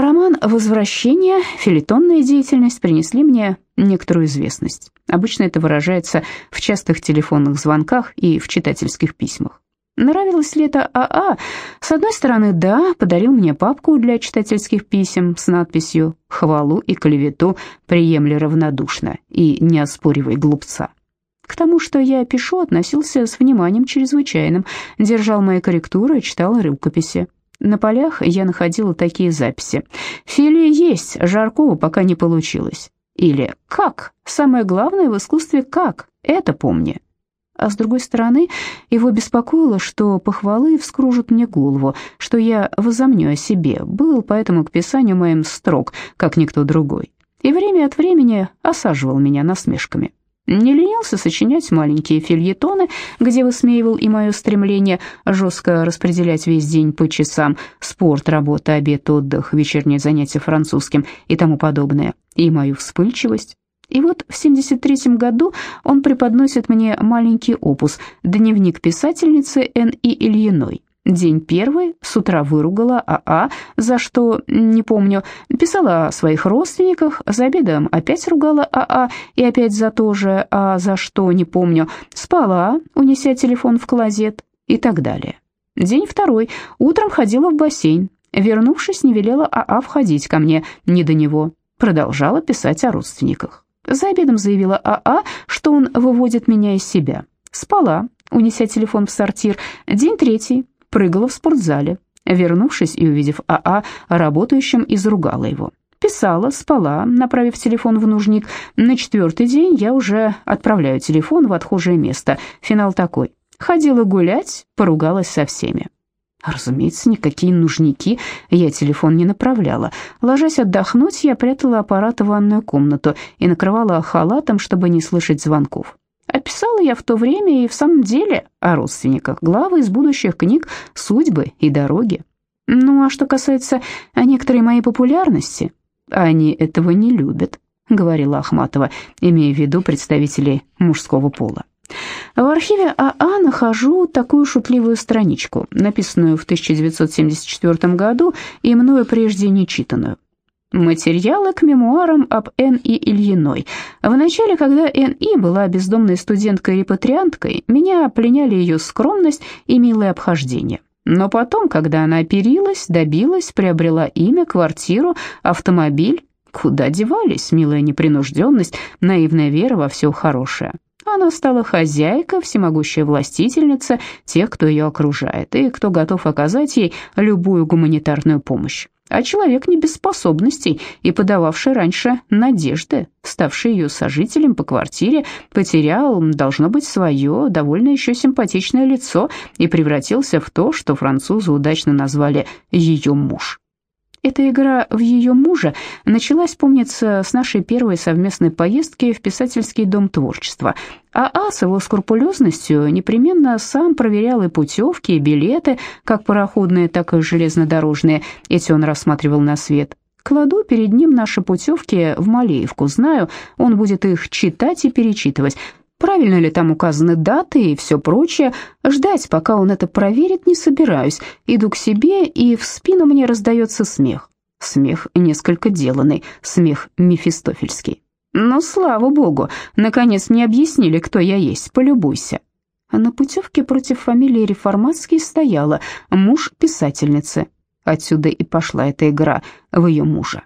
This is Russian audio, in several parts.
Роман «Возвращение», филитонная деятельность принесли мне некоторую известность. Обычно это выражается в частых телефонных звонках и в читательских письмах. Нравилось ли это АА? С одной стороны, да, подарил мне папку для читательских писем с надписью «Хвалу и клевету приемли равнодушно и не оспоривай глупца». К тому, что я пишу, относился с вниманием чрезвычайным, держал мои корректуры читал рукописи. На полях я находила такие записи. «Филе есть, Жаркова пока не получилось». Или «Как? Самое главное в искусстве как? Это помни». А с другой стороны, его беспокоило, что похвалы вскружат мне голову, что я возомню о себе, был поэтому к писанию моим строг, как никто другой, и время от времени осаживал меня насмешками. Не ленился сочинять маленькие фильетоны, где высмеивал и мое стремление жестко распределять весь день по часам, спорт, работа, обед, отдых, вечерние занятия французским и тому подобное, и мою вспыльчивость. И вот в 73 году он преподносит мне маленький опус «Дневник писательницы Н.И. Ильиной». День первый, с утра выругала АА, за что, не помню, писала о своих родственниках, за обедом опять ругала АА и опять за то же, а за что, не помню, спала, унеся телефон в клозет и так далее. День второй, утром ходила в бассейн, вернувшись, не велела АА входить ко мне, не до него, продолжала писать о родственниках. За обедом заявила АА, что он выводит меня из себя. Спала, унеся телефон в сортир. День третий, прыгала в спортзале. Вернувшись и увидев АА работающим, изругала его. Писала, спала, направив телефон в нужник. На четвертый день я уже отправляю телефон в отхожее место. Финал такой. Ходила гулять, поругалась со всеми. Разумеется, никакие нужники я телефон не направляла. Ложась отдохнуть, я прятала аппарат в ванную комнату и накрывала халатом, чтобы не слышать звонков. Описала я в то время и в самом деле о родственниках, главы из будущих книг «Судьбы» и «Дороги». Ну, а что касается некоторой моей популярности, они этого не любят, говорила Ахматова, имея в виду представителей мужского пола. В архиве АА нахожу такую шутливую страничку, написанную в 1974 году и мною прежде не читанную. Материалы к мемуарам об Н.И. Ильиной. Вначале, когда Н.И. была бездомной студенткой-репатрианткой, меня пленяли ее скромность и милое обхождение. Но потом, когда она оперилась, добилась, приобрела имя, квартиру, автомобиль, куда девались милая непринужденность, наивная вера во все хорошее. Она стала хозяйкой, всемогущая властительница тех, кто ее окружает, и кто готов оказать ей любую гуманитарную помощь а человек не без способностей и подававший раньше надежды, ставший ее сожителем по квартире, потерял, должно быть, свое довольно еще симпатичное лицо и превратился в то, что французы удачно назвали «ее муж». Эта игра в ее мужа началась, помнится, с нашей первой совместной поездки в писательский дом творчества. А А с его скрупулезностью непременно сам проверял и путевки, и билеты, как пароходные, так и железнодорожные. Эти он рассматривал на свет. Кладу перед ним наши путевки в Малеевку, знаю, он будет их читать и перечитывать. Правильно ли там указаны даты и все прочее. Ждать, пока он это проверит, не собираюсь. Иду к себе, и в спину мне раздается смех. Смех несколько деланный, смех мефистофельский. Но, слава богу, наконец мне объяснили, кто я есть, полюбуйся. А на путевке против фамилии Реформатский стояла муж писательницы. Отсюда и пошла эта игра в ее мужа.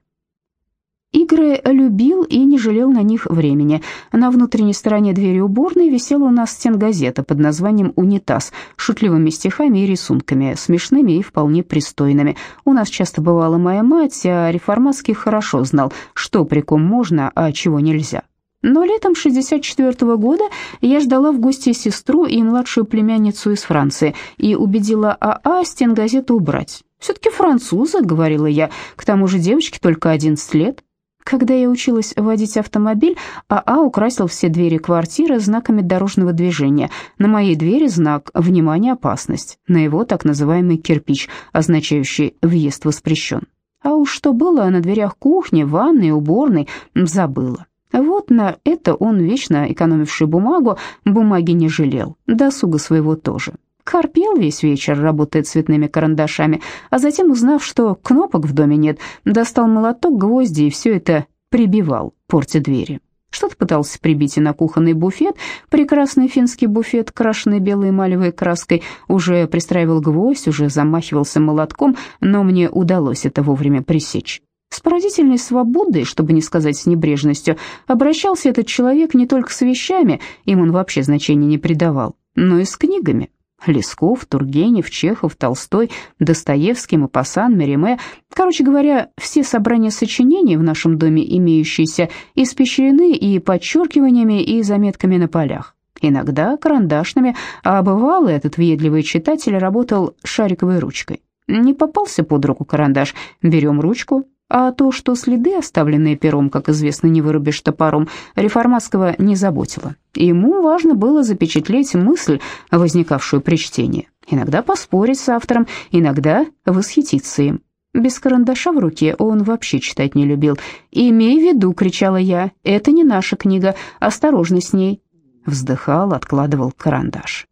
Игры любил и не жалел на них времени. На внутренней стороне двери уборной висела у нас стенгазета под названием «Унитаз» шутливыми стихами и рисунками, смешными и вполне пристойными. У нас часто бывала моя мать, а реформатский хорошо знал, что при ком можно, а чего нельзя. Но летом 64 -го года я ждала в гости сестру и младшую племянницу из Франции и убедила АА стенгазету убрать. «Все-таки французы», — говорила я, — «к тому же девочке только 11 лет». Когда я училась водить автомобиль, АА украсил все двери квартиры знаками дорожного движения. На моей двери знак «Внимание, опасность», на его так называемый кирпич, означающий «Въезд воспрещен». А уж что было на дверях кухни, ванной, уборной, забыла. Вот на это он, вечно экономивший бумагу, бумаги не жалел, досуга своего тоже. Корпел весь вечер, работая цветными карандашами, а затем, узнав, что кнопок в доме нет, достал молоток, гвозди и все это прибивал, портя двери. Что-то пытался прибить и на кухонный буфет, прекрасный финский буфет, крашенный белой эмалевой краской, уже пристраивал гвоздь, уже замахивался молотком, но мне удалось это вовремя пресечь. С поразительной свободой, чтобы не сказать с небрежностью, обращался этот человек не только с вещами, им он вообще значения не придавал, но и с книгами. Лесков, Тургенев, Чехов, Толстой, Достоевский, Мапасан, Мериме. Короче говоря, все собрания сочинений в нашем доме имеющиеся испещрены и подчеркиваниями, и заметками на полях. Иногда карандашными, а бывало этот въедливый читатель работал шариковой ручкой. Не попался под руку карандаш, берем ручку, а то, что следы, оставленные пером, как известно, не вырубишь топором, реформатского не заботило. Ему важно было запечатлеть мысль, возникавшую при чтении. Иногда поспорить с автором, иногда восхититься им. Без карандаша в руке он вообще читать не любил. «Имей в виду», — кричала я, — «это не наша книга, осторожно с ней». Вздыхал, откладывал карандаш.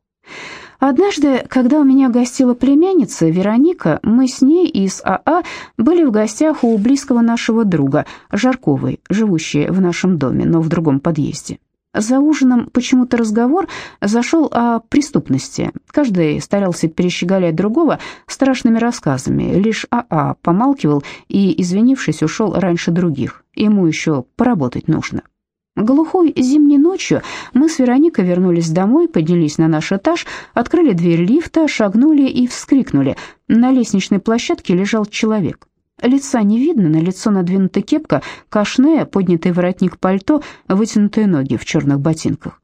Однажды, когда у меня гостила племянница Вероника, мы с ней из АА были в гостях у близкого нашего друга, Жарковой, живущей в нашем доме, но в другом подъезде. За ужином почему-то разговор зашел о преступности. Каждый старался перещеголять другого страшными рассказами. Лишь АА помалкивал и, извинившись, ушел раньше других. Ему еще поработать нужно. Глухой зимней ночью мы с Вероникой вернулись домой, поднялись на наш этаж, открыли дверь лифта, шагнули и вскрикнули. На лестничной площадке лежал человек. Лица не видно, на лицо надвинута кепка, кашне, поднятый воротник пальто, вытянутые ноги в черных ботинках.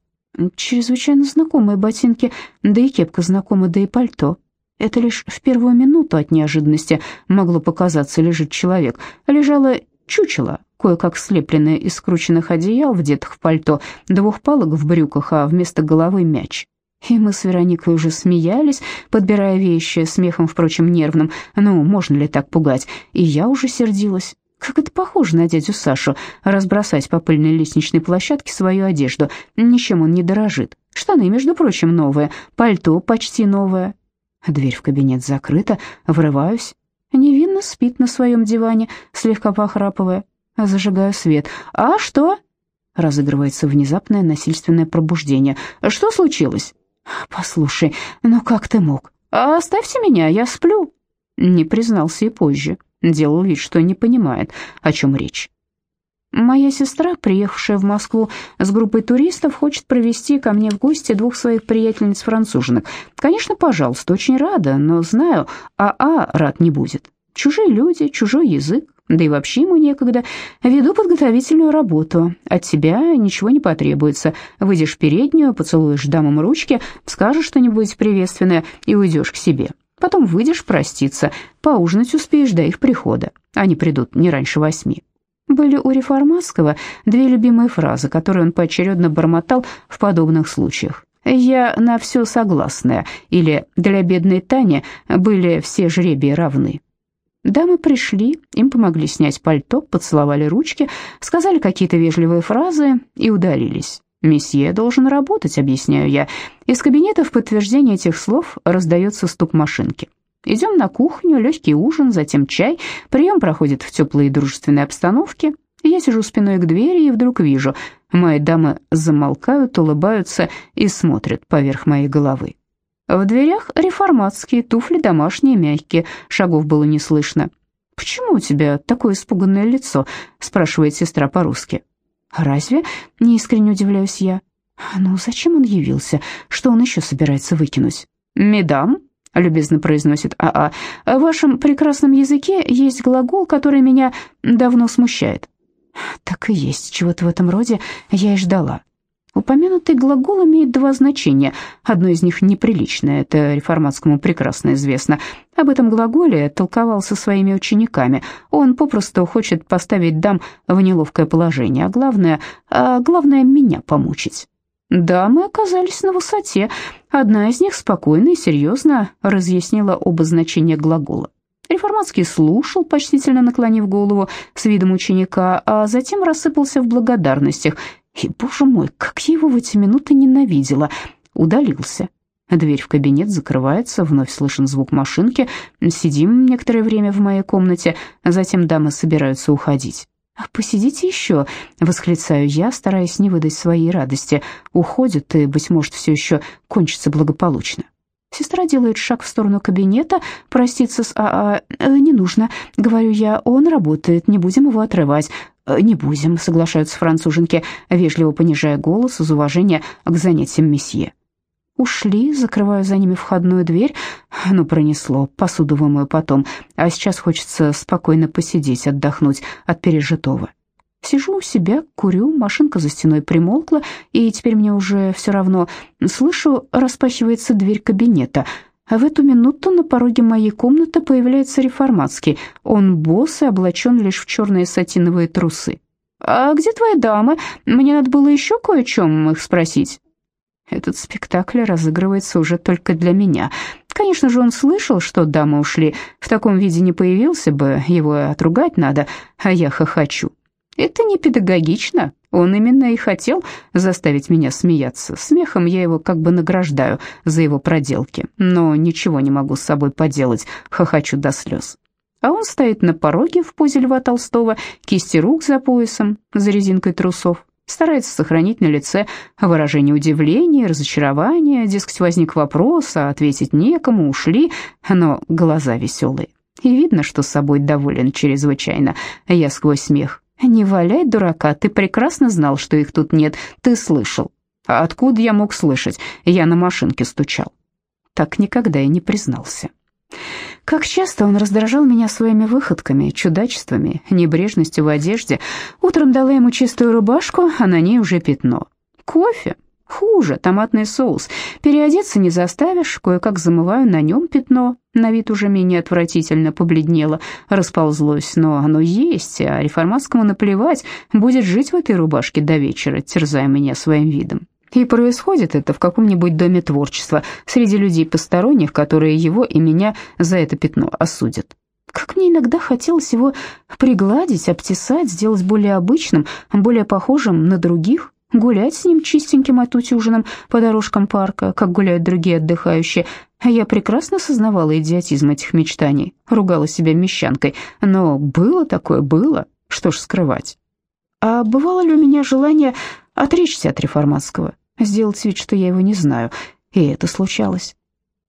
Чрезвычайно знакомые ботинки, да и кепка знакома, да и пальто. Это лишь в первую минуту от неожиданности могло показаться лежит человек. Лежало чучело, кое-как слепленное из скрученных одеял, вдетых в пальто, двух палок в брюках, а вместо головы мяч. И мы с Вероникой уже смеялись, подбирая вещи, смехом, впрочем, нервным. Ну, можно ли так пугать? И я уже сердилась. Как это похоже на дядю Сашу, разбросать по пыльной лестничной площадке свою одежду. Ничем он не дорожит. Штаны, между прочим, новые, пальто почти новое. Дверь в кабинет закрыта, врываюсь. Невинно спит на своем диване, слегка похрапывая. Зажигаю свет. «А что?» Разыгрывается внезапное насильственное пробуждение. «Что случилось?» «Послушай, ну как ты мог?» «Оставьте меня, я сплю». Не признался и позже. Делал вид, что не понимает, о чем речь. Моя сестра, приехавшая в Москву с группой туристов, хочет провести ко мне в гости двух своих приятельниц-француженок. Конечно, пожалуйста, очень рада, но знаю, АА рад не будет. Чужие люди, чужой язык, да и вообще ему некогда. Веду подготовительную работу. От тебя ничего не потребуется. Выйдешь в переднюю, поцелуешь дамам ручки, скажешь что-нибудь приветственное и уйдешь к себе. Потом выйдешь проститься, поужинать успеешь до их прихода. Они придут не раньше восьми. Были у Реформатского две любимые фразы, которые он поочередно бормотал в подобных случаях. «Я на все согласная» или «Для бедной Тани были все жребии равны». Дамы пришли, им помогли снять пальто, поцеловали ручки, сказали какие-то вежливые фразы и удалились. «Месье должен работать», — объясняю я. Из кабинета в подтверждение этих слов раздается стук машинки. Идем на кухню, легкий ужин, затем чай. Прием проходит в теплой и дружественной обстановке. Я сижу спиной к двери и вдруг вижу, мои дамы замолкают, улыбаются и смотрят поверх моей головы. В дверях реформатские, туфли домашние, мягкие, шагов было не слышно. «Почему у тебя такое испуганное лицо?» — спрашивает сестра по-русски. «Разве?» — неискренне удивляюсь я. «Ну, зачем он явился? Что он еще собирается выкинуть?» «Медам», — любезно произносит АА, — «в вашем прекрасном языке есть глагол, который меня давно смущает». «Так и есть, чего-то в этом роде я и ждала». Упомянутый глагол имеет два значения. Одно из них неприличное, это реформатскому прекрасно известно. Об этом глаголе толковал со своими учениками. Он попросту хочет поставить дам в неловкое положение, а главное, а главное меня помучить. Дамы оказались на высоте. Одна из них спокойно и серьезно разъяснила оба значения глагола. Реформатский слушал, почтительно наклонив голову с видом ученика, а затем рассыпался в благодарностях – и, боже мой, как я его в эти минуты ненавидела. Удалился. Дверь в кабинет закрывается, вновь слышен звук машинки. Сидим некоторое время в моей комнате, затем дамы собираются уходить. «А «Посидите еще», — восклицаю я, стараясь не выдать своей радости. Уходят, и, быть может, все еще кончится благополучно. Сестра делает шаг в сторону кабинета, проститься с АА «Э, «Не нужно», — говорю я, — «он работает, не будем его отрывать». «Э, «Не будем», — соглашаются француженки, вежливо понижая голос из уважения к занятиям месье. Ушли, закрываю за ними входную дверь. Ну, пронесло, посуду вымою потом. А сейчас хочется спокойно посидеть, отдохнуть от пережитого. Сижу у себя, курю, машинка за стеной примолкла, и теперь мне уже все равно. Слышу, распахивается дверь кабинета. А в эту минуту на пороге моей комнаты появляется реформатский. Он босс и облачен лишь в черные сатиновые трусы. «А где твоя дама? Мне надо было еще кое о чем их спросить». Этот спектакль разыгрывается уже только для меня. Конечно же, он слышал, что дамы ушли. В таком виде не появился бы, его отругать надо, а я хохочу. Это не педагогично. Он именно и хотел заставить меня смеяться. Смехом я его как бы награждаю за его проделки, но ничего не могу с собой поделать, хохочу до слез. А он стоит на пороге в позе Льва Толстого, кисти рук за поясом, за резинкой трусов старается сохранить на лице выражение удивления, разочарования, дескать, возник вопрос, а ответить некому, ушли, но глаза веселые. И видно, что с собой доволен чрезвычайно. Я сквозь смех. «Не валяй, дурака, ты прекрасно знал, что их тут нет, ты слышал». «А откуда я мог слышать? Я на машинке стучал». Так никогда и не признался. Как часто он раздражал меня своими выходками, чудачествами, небрежностью в одежде. Утром дала ему чистую рубашку, а на ней уже пятно. Кофе? Хуже, томатный соус. Переодеться не заставишь, кое-как замываю на нем пятно. На вид уже менее отвратительно побледнело, расползлось, но оно есть, а реформатскому наплевать, будет жить в этой рубашке до вечера, терзая меня своим видом. И происходит это в каком-нибудь доме творчества, среди людей посторонних, которые его и меня за это пятно осудят. Как мне иногда хотелось его пригладить, обтесать, сделать более обычным, более похожим на других, гулять с ним чистеньким отутюженным по дорожкам парка, как гуляют другие отдыхающие. Я прекрасно сознавала идиотизм этих мечтаний, ругала себя мещанкой, но было такое, было, что ж скрывать. А бывало ли у меня желание отречься от реформатского? Сделать вид, что я его не знаю, и это случалось.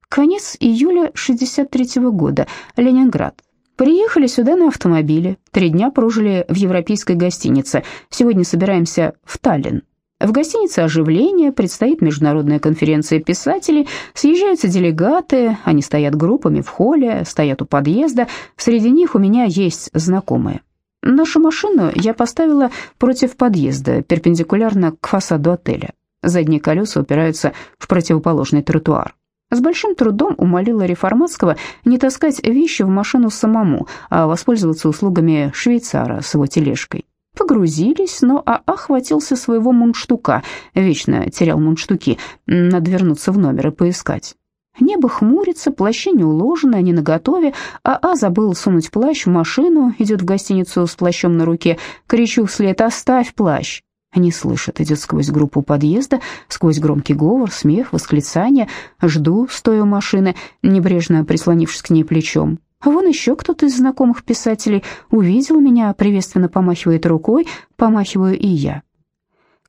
Конец июля 63-го года, Ленинград. Приехали сюда на автомобиле, три дня прожили в европейской гостинице, сегодня собираемся в Таллин. В гостинице оживление, предстоит международная конференция писателей, съезжаются делегаты, они стоят группами в холле, стоят у подъезда, среди них у меня есть знакомые. Нашу машину я поставила против подъезда, перпендикулярно к фасаду отеля. Задние колеса упираются в противоположный тротуар. С большим трудом умолила Реформатского не таскать вещи в машину самому, а воспользоваться услугами швейцара с его тележкой. Погрузились, но АА хватился своего мундштука, вечно терял мундштуки, надо вернуться в номер и поискать. Небо хмурится, плащи не уложены, они наготове. АА забыл сунуть плащ в машину, идет в гостиницу с плащом на руке. Кричу вслед «Оставь плащ!» Не слышит, идет сквозь группу подъезда, сквозь громкий говор, смех, восклицания. Жду, стоя у машины, небрежно прислонившись к ней плечом. А вон еще кто-то из знакомых писателей увидел меня, приветственно помахивает рукой, помахиваю и я.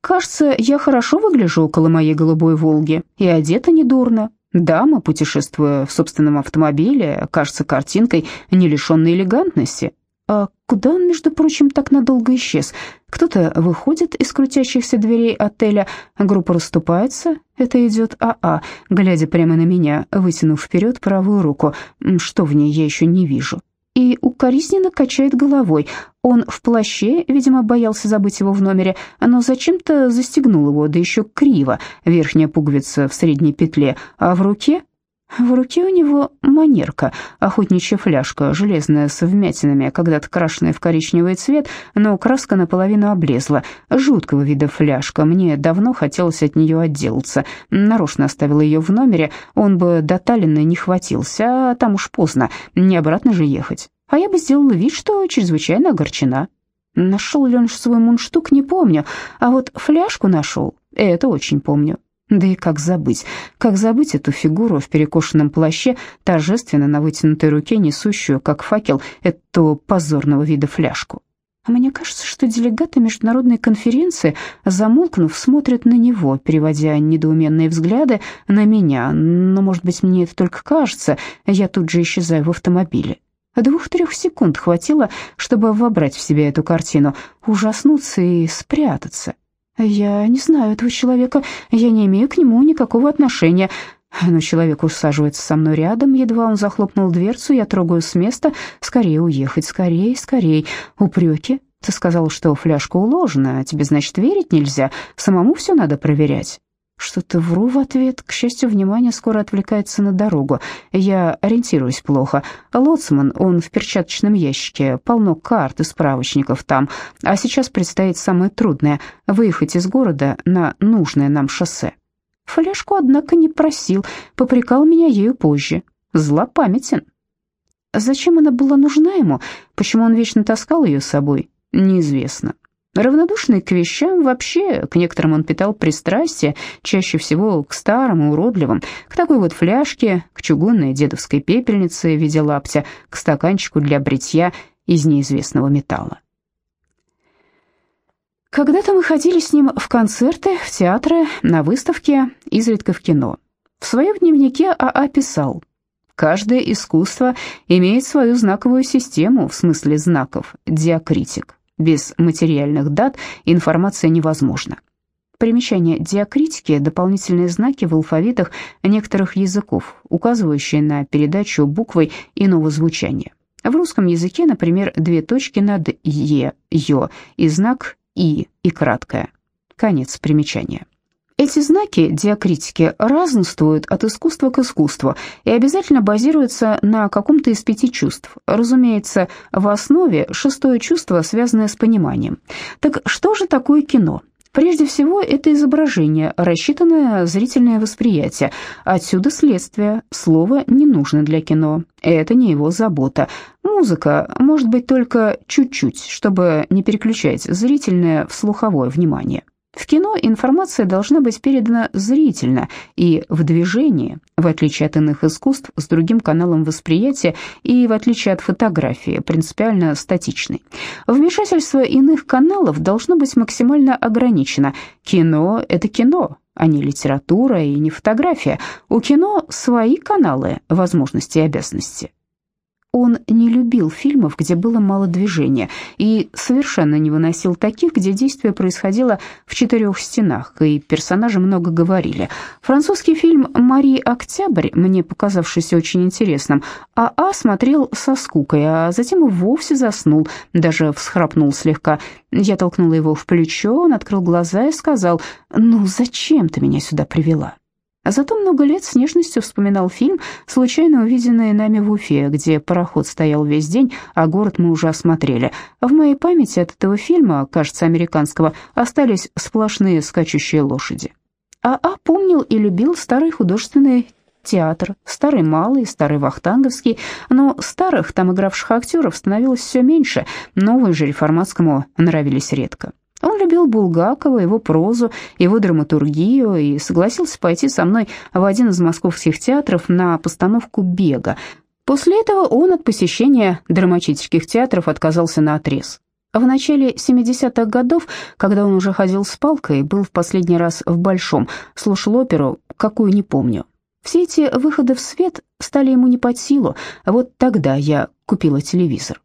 Кажется, я хорошо выгляжу около моей голубой «Волги» и одета недурно. Дама, путешествуя в собственном автомобиле, кажется картинкой, не лишенной элегантности. А куда он, между прочим, так надолго исчез? Кто-то выходит из крутящихся дверей отеля, группа расступается. Это идет АА, глядя прямо на меня, вытянув вперед правую руку. Что в ней, я еще не вижу. И укоризненно качает головой. Он в плаще, видимо, боялся забыть его в номере, но зачем-то застегнул его, да еще криво, верхняя пуговица в средней петле, а в руке в руке у него манерка, охотничья фляжка, железная с вмятинами, когда-то крашенная в коричневый цвет, но краска наполовину облезла. Жуткого вида фляжка, мне давно хотелось от нее отделаться. Нарочно оставил ее в номере, он бы до Таллина не хватился, а там уж поздно, не обратно же ехать. А я бы сделала вид, что чрезвычайно огорчена. Нашел ли он свой мундштук, не помню, а вот фляжку нашел, это очень помню. Да и как забыть? Как забыть эту фигуру в перекошенном плаще, торжественно на вытянутой руке, несущую, как факел, эту позорного вида фляжку? А мне кажется, что делегаты международной конференции, замолкнув, смотрят на него, переводя недоуменные взгляды на меня. Но, может быть, мне это только кажется, я тут же исчезаю в автомобиле. Двух-трех секунд хватило, чтобы вобрать в себя эту картину, ужаснуться и спрятаться. Я не знаю этого человека, я не имею к нему никакого отношения. Но человек усаживается со мной рядом, едва он захлопнул дверцу, я трогаю с места. Скорее уехать, скорее, скорее. Упреки. Ты сказал, что фляжка уложена, а тебе, значит, верить нельзя. Самому все надо проверять. Что-то вру в ответ. К счастью, внимание скоро отвлекается на дорогу. Я ориентируюсь плохо. Лоцман, он в перчаточном ящике, полно карт и справочников там. А сейчас предстоит самое трудное — выехать из города на нужное нам шоссе. Фляжку, однако, не просил, попрекал меня ею позже. Злопамятен. Зачем она была нужна ему? Почему он вечно таскал ее с собой? Неизвестно. Равнодушный к вещам вообще, к некоторым он питал пристрастие, чаще всего к старым и уродливым, к такой вот фляжке, к чугунной дедовской пепельнице в виде лаптя, к стаканчику для бритья из неизвестного металла. Когда-то мы ходили с ним в концерты, в театры, на выставки, изредка в кино. В своем дневнике АА писал «Каждое искусство имеет свою знаковую систему, в смысле знаков, диакритик». Без материальных дат информация невозможна. Примечание диакритики – дополнительные знаки в алфавитах некоторых языков, указывающие на передачу буквой иного звучания. В русском языке, например, две точки над «е», «ё» и знак «и» и краткое. Конец примечания. Эти знаки диакритики разнствуют от искусства к искусству и обязательно базируются на каком-то из пяти чувств. Разумеется, в основе шестое чувство, связанное с пониманием. Так что же такое кино? Прежде всего, это изображение, рассчитанное зрительное восприятие. Отсюда следствие. Слово не нужно для кино. Это не его забота. Музыка может быть только чуть-чуть, чтобы не переключать зрительное в слуховое внимание. В кино информация должна быть передана зрительно и в движении, в отличие от иных искусств с другим каналом восприятия и в отличие от фотографии, принципиально статичной. Вмешательство иных каналов должно быть максимально ограничено. Кино – это кино, а не литература и не фотография. У кино свои каналы, возможности и обязанности. Он не любил фильмов, где было мало движения, и совершенно не выносил таких, где действие происходило в четырех стенах, и персонажи много говорили. Французский фильм «Мари Октябрь», мне показавшийся очень интересным, АА смотрел со скукой, а затем и вовсе заснул, даже всхрапнул слегка. Я толкнула его в плечо, он открыл глаза и сказал, «Ну, зачем ты меня сюда привела?» А зато много лет с нежностью вспоминал фильм, случайно увиденный нами в Уфе, где пароход стоял весь день, а город мы уже осмотрели. В моей памяти от этого фильма, кажется, американского, остались сплошные скачущие лошади. А А помнил и любил старый художественный театр, старый малый, старый вахтанговский, но старых, там игравших актеров, становилось все меньше, новые же реформатскому нравились редко. Он любил Булгакова, его прозу, его драматургию и согласился пойти со мной в один из московских театров на постановку «Бега». После этого он от посещения драматических театров отказался на отрез. В начале 70-х годов, когда он уже ходил с палкой, был в последний раз в Большом, слушал оперу, какую не помню. Все эти выходы в свет стали ему не под силу, вот тогда я купила телевизор.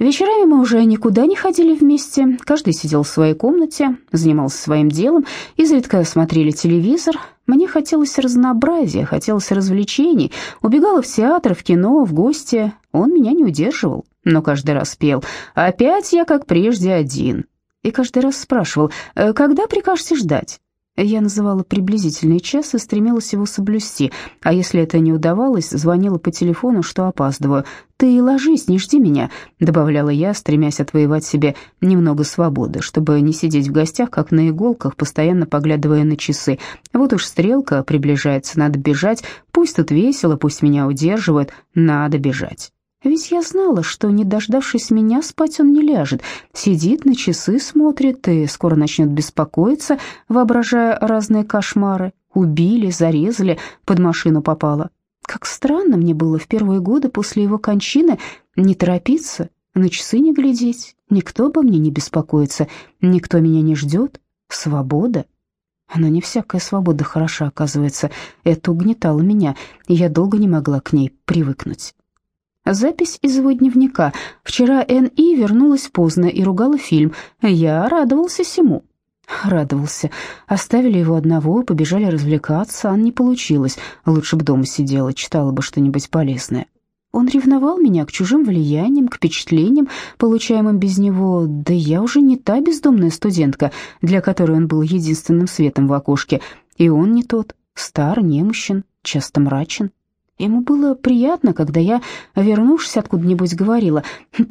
Вечерами мы уже никуда не ходили вместе, каждый сидел в своей комнате, занимался своим делом, изредка смотрели телевизор. Мне хотелось разнообразия, хотелось развлечений, убегала в театр, в кино, в гости. Он меня не удерживал, но каждый раз пел «Опять я, как прежде, один». И каждый раз спрашивал «Э, «Когда прикажете ждать?» Я называла приблизительный час и стремилась его соблюсти, а если это не удавалось, звонила по телефону, что опаздываю. «Ты ложись, не жди меня», — добавляла я, стремясь отвоевать себе немного свободы, чтобы не сидеть в гостях, как на иголках, постоянно поглядывая на часы. Вот уж стрелка приближается, надо бежать, пусть тут весело, пусть меня удерживают, надо бежать. Ведь я знала, что, не дождавшись меня, спать он не ляжет. Сидит, на часы смотрит и скоро начнет беспокоиться, воображая разные кошмары. убили, зарезали, под машину попала. Как странно мне было в первые годы после его кончины не торопиться, на часы не глядеть, никто обо мне не беспокоится, никто меня не ждет. Свобода. Но не всякая свобода хороша, оказывается. Это угнетало меня, и я долго не могла к ней привыкнуть. Запись из его дневника. Вчера Н.И. вернулась поздно и ругала фильм. Я радовался всему. Радовался. Оставили его одного, побежали развлекаться, а не получилось. Лучше бы дома сидела, читала бы что-нибудь полезное. Он ревновал меня к чужим влияниям, к впечатлениям, получаемым без него. Да я уже не та бездомная студентка, для которой он был единственным светом в окошке. И он не тот, стар, немощен, часто мрачен. Ему было приятно, когда я, вернувшись откуда-нибудь, говорила,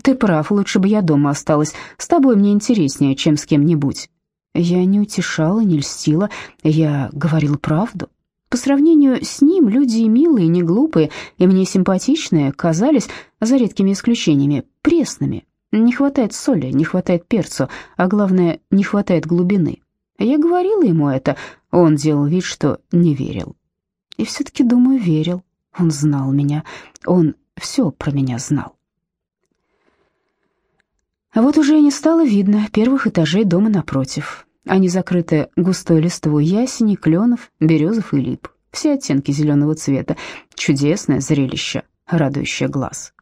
«Ты прав, лучше бы я дома осталась, с тобой мне интереснее, чем с кем-нибудь». Я не утешала, не льстила, я говорила правду. По сравнению с ним люди милые, не глупые и мне симпатичные казались, за редкими исключениями, пресными. Не хватает соли, не хватает перцу, а главное, не хватает глубины. Я говорила ему это, он делал вид, что не верил. И все-таки, думаю, верил. Он знал меня, он все про меня знал. А вот уже не стало видно первых этажей дома напротив. Они закрыты густой листвой ясени, кленов, березов и лип. Все оттенки зеленого цвета. Чудесное зрелище, радующее глаз.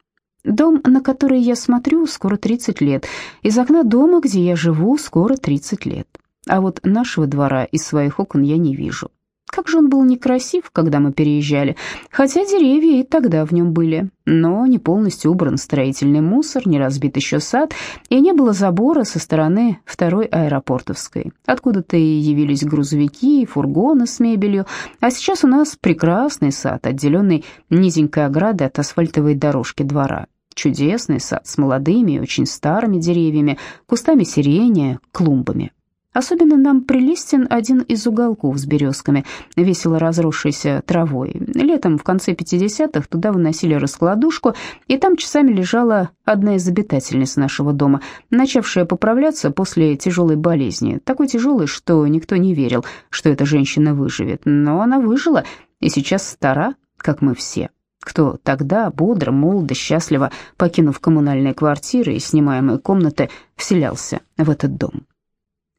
Дом, на который я смотрю, скоро 30 лет. Из окна дома, где я живу, скоро 30 лет. А вот нашего двора из своих окон я не вижу. Как же он был некрасив, когда мы переезжали, хотя деревья и тогда в нем были, но не полностью убран строительный мусор, не разбит еще сад, и не было забора со стороны второй аэропортовской. Откуда-то и явились грузовики, и фургоны с мебелью, а сейчас у нас прекрасный сад, отделенный низенькой оградой от асфальтовой дорожки двора. Чудесный сад с молодыми и очень старыми деревьями, кустами сирени, клумбами. Особенно нам прелестен один из уголков с березками, весело разросшейся травой. Летом в конце 50-х туда выносили раскладушку, и там часами лежала одна из обитательниц нашего дома, начавшая поправляться после тяжелой болезни, такой тяжелой, что никто не верил, что эта женщина выживет. Но она выжила и сейчас стара, как мы все кто тогда бодро, молодо, счастливо, покинув коммунальные квартиры и снимаемые комнаты, вселялся в этот дом.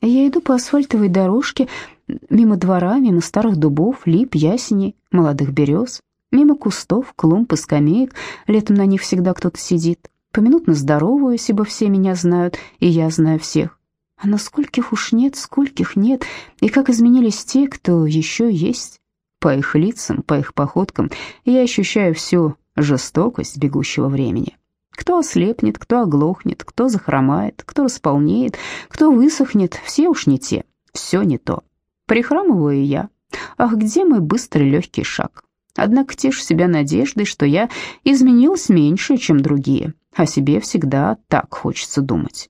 Я иду по асфальтовой дорожке, мимо двора, мимо старых дубов, лип, ясеней, молодых берез, мимо кустов, клумб и скамеек, летом на них всегда кто-то сидит. Поминутно здороваюсь, ибо все меня знают, и я знаю всех. А на скольких уж нет, скольких нет, и как изменились те, кто еще есть. По их лицам, по их походкам я ощущаю всю жестокость бегущего времени. Кто ослепнет, кто оглохнет, кто захромает, кто располнеет, кто высохнет, все уж не те, все не то. Прихрамываю я. Ах, где мой быстрый легкий шаг? Однако тешу себя надеждой, что я изменилась меньше, чем другие. О себе всегда так хочется думать.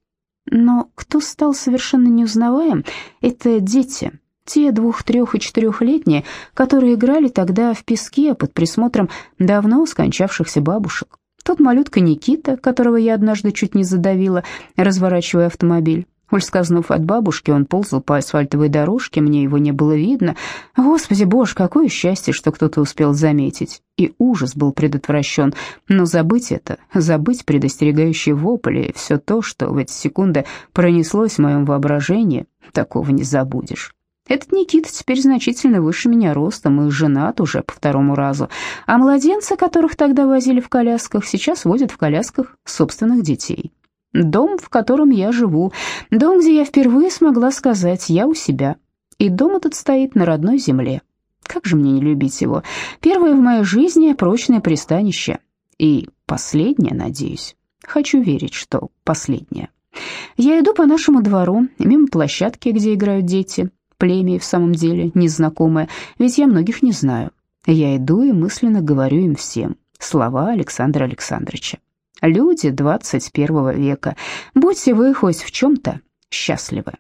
Но кто стал совершенно неузнаваем, это дети, те двух-, трех- и четырехлетние, которые играли тогда в песке под присмотром давно скончавшихся бабушек. Тот малютка Никита, которого я однажды чуть не задавила, разворачивая автомобиль. Уль сказанув от бабушки, он ползал по асфальтовой дорожке, мне его не было видно. Господи боже, какое счастье, что кто-то успел заметить. И ужас был предотвращен. Но забыть это, забыть предостерегающие вопли, все то, что в эти секунды пронеслось в моем воображении, такого не забудешь. Этот Никита теперь значительно выше меня ростом и женат уже по второму разу, а младенцы, которых тогда возили в колясках, сейчас водят в колясках собственных детей. Дом, в котором я живу, дом, где я впервые смогла сказать «я у себя». И дом этот стоит на родной земле. Как же мне не любить его? Первое в моей жизни прочное пристанище. И последнее, надеюсь. Хочу верить, что последнее. Я иду по нашему двору, мимо площадки, где играют дети племя в самом деле незнакомое, ведь я многих не знаю. Я иду и мысленно говорю им всем слова Александра Александровича. Люди 21 века, будьте вы хоть в чем-то счастливы.